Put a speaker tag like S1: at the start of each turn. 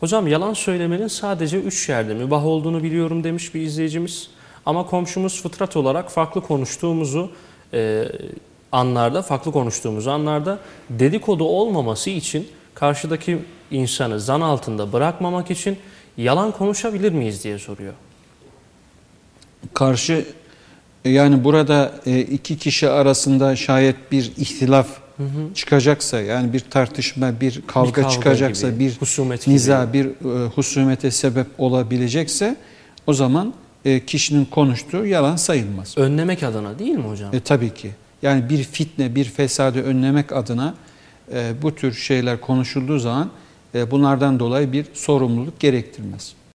S1: Hocam yalan söylemenin sadece üç yerde mübah olduğunu biliyorum demiş bir izleyicimiz. Ama komşumuz fıtrat olarak farklı konuştuğumuzu e, anlarda, farklı konuştuğumuz anlarda dedikodu olmaması için karşıdaki insanı zan altında bırakmamak için yalan konuşabilir miyiz diye soruyor.
S2: Karşı yani burada e, iki kişi arasında şayet bir ihtilaf çıkacaksa yani bir tartışma, bir kavga,
S1: kavga
S2: çıkacaksa,
S1: gibi,
S2: bir
S1: husumet gibi.
S2: niza, bir e, husumete sebep olabilecekse o zaman e, kişinin konuştuğu yalan sayılmaz.
S1: Önlemek adına değil mi hocam?
S2: E, tabii ki. Yani bir fitne, bir fesadı önlemek adına e, bu tür şeyler konuşulduğu zaman e, bunlardan dolayı bir sorumluluk gerektirmez.